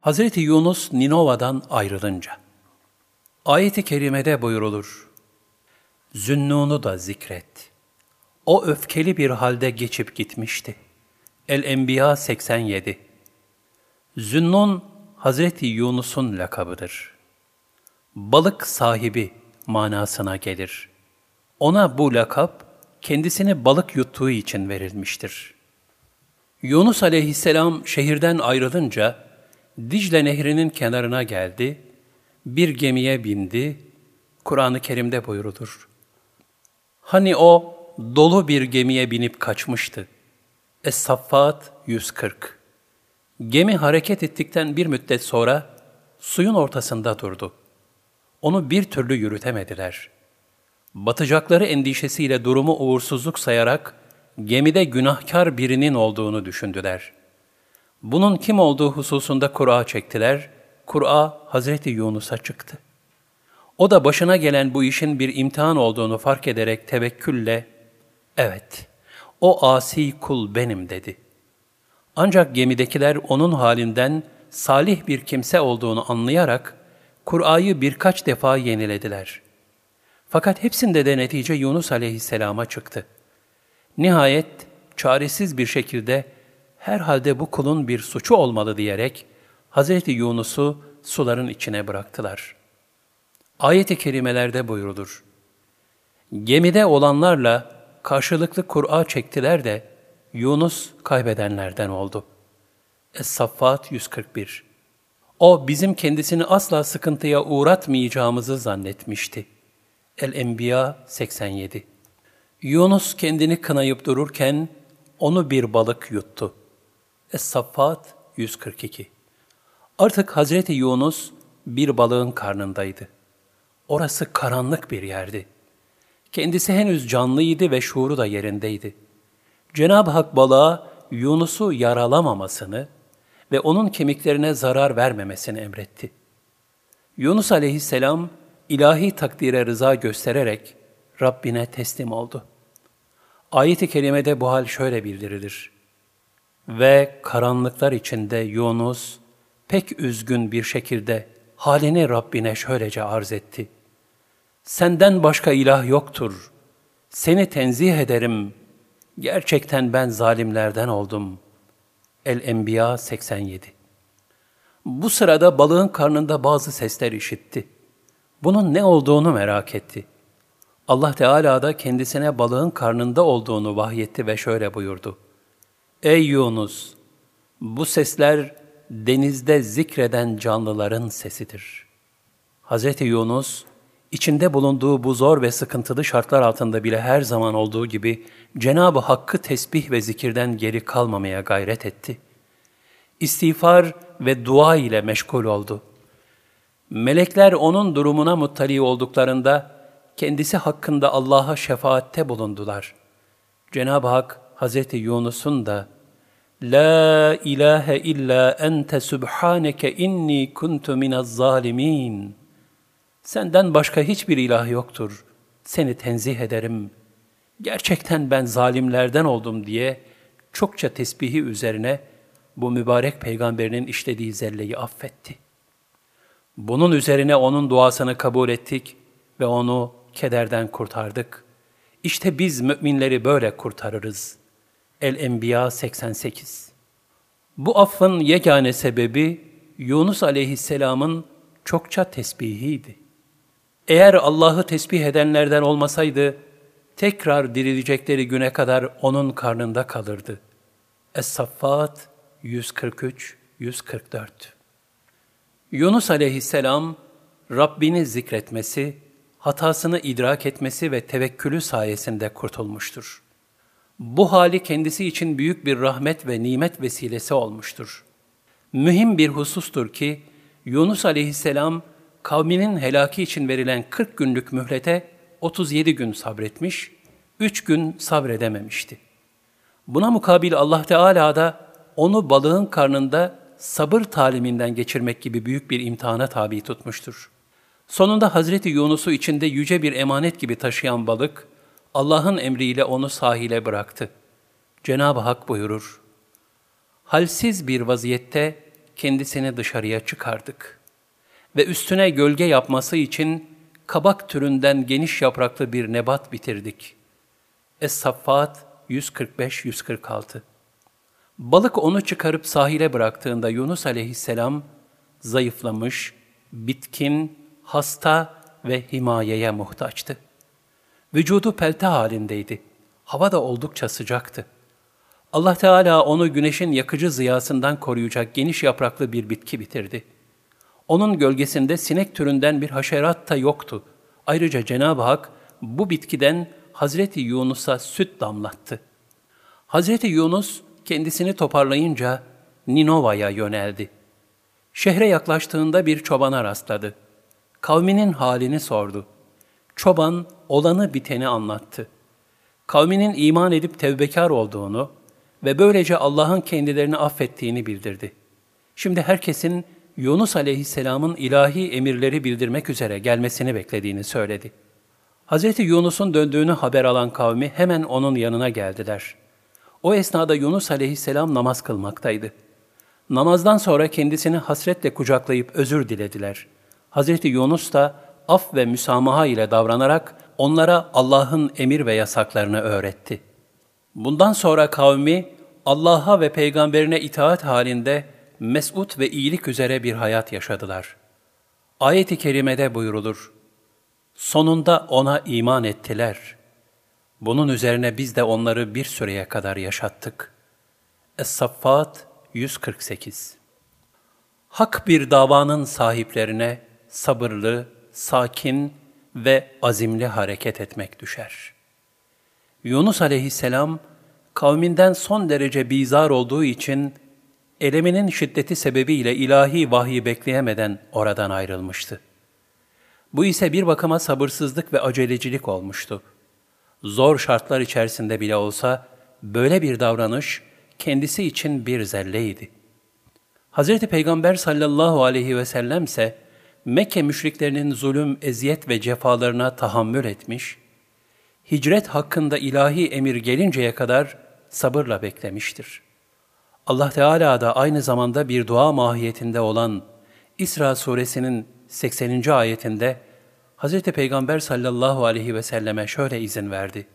Hazreti Yunus Ninova'dan ayrılınca, ayet-i kerimede buyurulur, Zünnun'u da zikret. O öfkeli bir halde geçip gitmişti. El-Enbiya 87 Zünnun, Hazreti Yunus'un lakabıdır. Balık sahibi manasına gelir. Ona bu lakap, kendisini balık yuttuğu için verilmiştir. Yunus aleyhisselam şehirden ayrılınca, Dicle nehrinin kenarına geldi, bir gemiye bindi, Kur'an-ı Kerim'de buyurulur. Hani o dolu bir gemiye binip kaçmıştı. Es-Saffat 140 Gemi hareket ettikten bir müddet sonra suyun ortasında durdu. Onu bir türlü yürütemediler. Batacakları endişesiyle durumu uğursuzluk sayarak gemide günahkar birinin olduğunu düşündüler. Bunun kim olduğu hususunda Kur'a çektiler. Kur'a Hazreti Yunus'a çıktı. O da başına gelen bu işin bir imtihan olduğunu fark ederek tevekkülle, evet, o asi kul benim dedi. Ancak gemidekiler onun halinden salih bir kimse olduğunu anlayarak, Kur'a'yı birkaç defa yenilediler. Fakat hepsinde de netice Yunus aleyhisselama çıktı. Nihayet çaresiz bir şekilde herhalde bu kulun bir suçu olmalı diyerek Hazreti Yunus'u suların içine bıraktılar. Ayet-i kerimelerde buyurulur. Gemide olanlarla karşılıklı Kur'a çektiler de Yunus kaybedenlerden oldu. Es-Saffat 141 O bizim kendisini asla sıkıntıya uğratmayacağımızı zannetmişti. El-Enbiya 87 Yunus kendini kınayıp dururken onu bir balık yuttu. Es-Saffat 142 Artık Hazreti Yunus bir balığın karnındaydı. Orası karanlık bir yerdi. Kendisi henüz canlıydı ve şuuru da yerindeydi. Cenab-ı Hak balığa Yunus'u yaralamamasını ve onun kemiklerine zarar vermemesini emretti. Yunus aleyhisselam ilahi takdire rıza göstererek Rabbine teslim oldu. Ayet-i kerimede bu hal şöyle bildirilir. Ve karanlıklar içinde Yunus pek üzgün bir şekilde halini Rabbine şöylece arz etti. Senden başka ilah yoktur. Seni tenzih ederim. Gerçekten ben zalimlerden oldum. El-Enbiya 87 Bu sırada balığın karnında bazı sesler işitti. Bunun ne olduğunu merak etti. Allah Teala da kendisine balığın karnında olduğunu vahyetti ve şöyle buyurdu. Ey Yunus! Bu sesler denizde zikreden canlıların sesidir. Hz. Yunus, içinde bulunduğu bu zor ve sıkıntılı şartlar altında bile her zaman olduğu gibi Cenab-ı Hakk'ı tesbih ve zikirden geri kalmamaya gayret etti. İstiğfar ve dua ile meşgul oldu. Melekler onun durumuna muttali olduklarında kendisi hakkında Allah'a şefaatte bulundular. Cenab-ı Hak Hazreti Yunus'un da La ilahe illa ente subhaneke inni kuntu minez zalimin. Senden başka hiçbir ilah yoktur. Seni tenzih ederim. Gerçekten ben zalimlerden oldum diye çokça tesbihi üzerine bu mübarek peygamberinin işlediği zelleyi affetti. Bunun üzerine onun duasını kabul ettik ve onu kederden kurtardık. İşte biz müminleri böyle kurtarırız. El-Enbiya 88 Bu affın yegane sebebi Yunus aleyhisselamın çokça tesbihiydi. Eğer Allah'ı tesbih edenlerden olmasaydı, tekrar dirilecekleri güne kadar onun karnında kalırdı. Es-Saffat 143-144 Yunus aleyhisselam, Rabbini zikretmesi, hatasını idrak etmesi ve tevekkülü sayesinde kurtulmuştur. Bu hali kendisi için büyük bir rahmet ve nimet vesilesi olmuştur. Mühim bir husustur ki, Yunus aleyhisselam, kavminin helaki için verilen 40 günlük mühlete 37 gün sabretmiş, 3 gün sabredememişti. Buna mukabil Allah Teala da onu balığın karnında sabır taliminden geçirmek gibi büyük bir imtihana tabi tutmuştur. Sonunda Hazreti Yunus'u içinde yüce bir emanet gibi taşıyan balık, Allah'ın emriyle onu sahile bıraktı. Cenab-ı Hak buyurur, Halsiz bir vaziyette kendisini dışarıya çıkardık. Ve üstüne gölge yapması için kabak türünden geniş yapraklı bir nebat bitirdik. Es-Saffat 145-146 Balık onu çıkarıp sahile bıraktığında Yunus aleyhisselam zayıflamış, bitkin, hasta ve himayeye muhtaçtı. Vücudu pelte halindeydi. Hava da oldukça sıcaktı. Allah Teala onu güneşin yakıcı ziyasından koruyacak geniş yapraklı bir bitki bitirdi. Onun gölgesinde sinek türünden bir haşerat da yoktu. Ayrıca Cenab-ı Hak bu bitkiden Hazreti Yunus'a süt damlattı. Hazreti Yunus kendisini toparlayınca Ninova'ya yöneldi. Şehre yaklaştığında bir çobana rastladı. Kavminin halini sordu. Çoban olanı biteni anlattı. Kavminin iman edip tevbekar olduğunu ve böylece Allah'ın kendilerini affettiğini bildirdi. Şimdi herkesin Yunus aleyhisselamın ilahi emirleri bildirmek üzere gelmesini beklediğini söyledi. Hz. Yunus'un döndüğünü haber alan kavmi hemen onun yanına geldiler. O esnada Yunus aleyhisselam namaz kılmaktaydı. Namazdan sonra kendisini hasretle kucaklayıp özür dilediler. Hazreti Yunus da af ve müsamaha ile davranarak onlara Allah'ın emir ve yasaklarını öğretti. Bundan sonra kavmi Allah'a ve peygamberine itaat halinde mesut ve iyilik üzere bir hayat yaşadılar. Ayet-i kerimede buyurulur. Sonunda ona iman ettiler. Bunun üzerine biz de onları bir süreye kadar yaşattık. Es-Saffat 148 Hak bir davanın sahiplerine sabırlı, sakin ve azimli hareket etmek düşer. Yunus aleyhisselam, kavminden son derece bizar olduğu için eleminin şiddeti sebebiyle ilahi vahyi bekleyemeden oradan ayrılmıştı. Bu ise bir bakıma sabırsızlık ve acelecilik olmuştu. Zor şartlar içerisinde bile olsa böyle bir davranış kendisi için bir zelleydi. Hz. Peygamber sallallahu aleyhi ve sellem ise Mekke müşriklerinin zulüm, eziyet ve cefalarına tahammül etmiş, hicret hakkında ilahi emir gelinceye kadar sabırla beklemiştir. Allah Teala da aynı zamanda bir dua mahiyetinde olan İsra suresinin 80. ayetinde Hz. Peygamber sallallahu aleyhi ve selleme şöyle izin verdi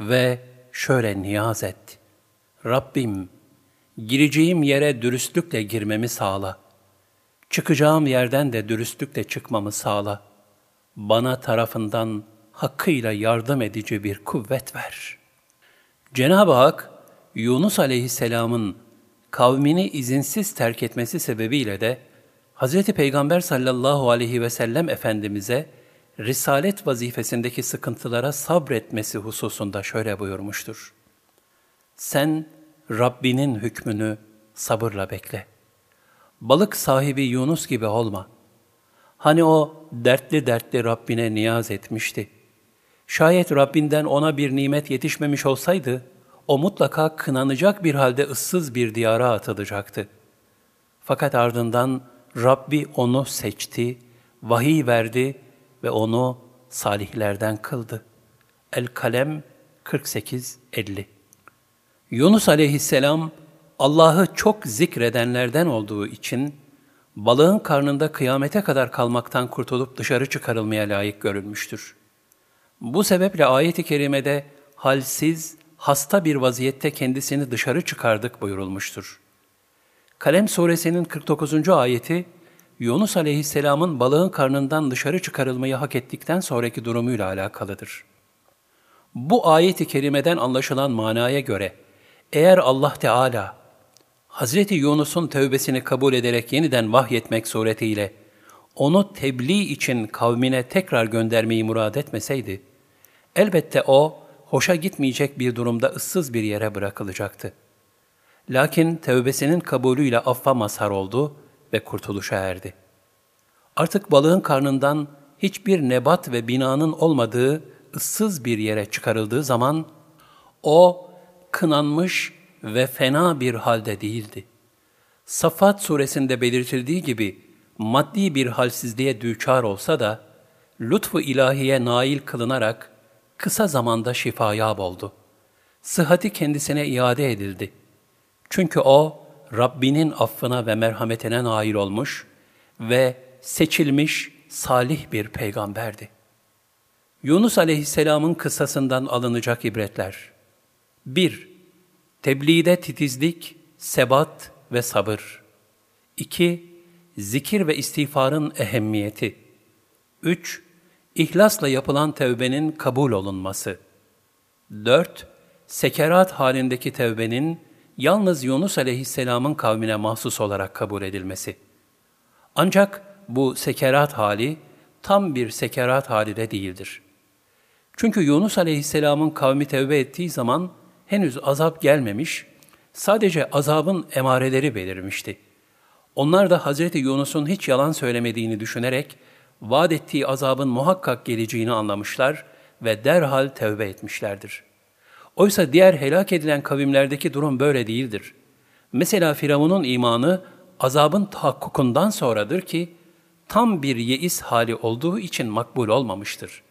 ve şöyle niyaz et. Rabbim, gireceğim yere dürüstlükle girmemi sağla. Çıkacağım yerden de dürüstlükle çıkmamı sağla. Bana tarafından hakkıyla yardım edici bir kuvvet ver. Cenab-ı Hak, Yunus aleyhisselamın kavmini izinsiz terk etmesi sebebiyle de Hz. Peygamber sallallahu aleyhi ve sellem Efendimiz'e risalet vazifesindeki sıkıntılara sabretmesi hususunda şöyle buyurmuştur. Sen Rabbinin hükmünü sabırla bekle. Balık sahibi Yunus gibi olma. Hani o dertli dertli Rabbine niyaz etmişti. Şayet Rabbinden ona bir nimet yetişmemiş olsaydı, o mutlaka kınanacak bir halde ıssız bir diyara atılacaktı. Fakat ardından Rabbi onu seçti, vahiy verdi ve onu salihlerden kıldı. El-Kalem 48-50 Yunus aleyhisselam Allah'ı çok zikredenlerden olduğu için balığın karnında kıyamete kadar kalmaktan kurtulup dışarı çıkarılmaya layık görülmüştür. Bu sebeple ayet-i kerimede halsiz, hasta bir vaziyette kendisini dışarı çıkardık buyurulmuştur. Kalem suresinin 49. ayeti, Yunus aleyhisselamın balığın karnından dışarı çıkarılmayı hak ettikten sonraki durumuyla alakalıdır. Bu ayet-i kerimeden anlaşılan manaya göre, eğer Allah Teala, Hazreti Yunus'un tövbesini kabul ederek yeniden vahyetmek suretiyle, onu tebliğ için kavmine tekrar göndermeyi murad etmeseydi, elbette o, hoşa gitmeyecek bir durumda ıssız bir yere bırakılacaktı. Lakin tevbesinin kabulüyle affa mazhar oldu ve kurtuluşa erdi. Artık balığın karnından hiçbir nebat ve binanın olmadığı ıssız bir yere çıkarıldığı zaman o kınanmış ve fena bir halde değildi. Safat suresinde belirtildiği gibi maddi bir halsizliğe düçar olsa da lütfu ilahiye nail kılınarak kısa zamanda şifaya oldu. Sıhhati kendisine iade edildi. Çünkü o Rabbinin affına ve merhametine nail olmuş ve seçilmiş salih bir peygamberdi. Yunus aleyhisselamın kıssasından alınacak ibretler. 1. Tebliğde titizlik, sebat ve sabır. 2. Zikir ve istiğfarın ehemmiyeti. 3. İhlasla yapılan tevbenin kabul olunması. 4. Sekerat halindeki tevbenin yalnız Yunus aleyhisselamın kavmine mahsus olarak kabul edilmesi. Ancak bu sekerat hali tam bir sekerat hali de değildir. Çünkü Yunus aleyhisselamın kavmi tevbe ettiği zaman henüz azap gelmemiş, sadece azabın emareleri belirmişti. Onlar da Hazreti Yunus'un hiç yalan söylemediğini düşünerek, vaat ettiği azabın muhakkak geleceğini anlamışlar ve derhal tevbe etmişlerdir. Oysa diğer helak edilen kavimlerdeki durum böyle değildir. Mesela Firavun'un imanı azabın tahakkukundan sonradır ki, tam bir yeis hali olduğu için makbul olmamıştır.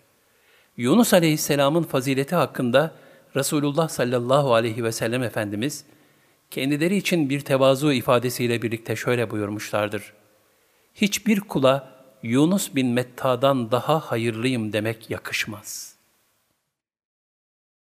Yunus aleyhisselamın fazileti hakkında Resulullah sallallahu aleyhi ve sellem Efendimiz, kendileri için bir tevazu ifadesiyle birlikte şöyle buyurmuşlardır. Hiçbir kula Yunus bin Metta'dan daha hayırlıyım demek yakışmaz.''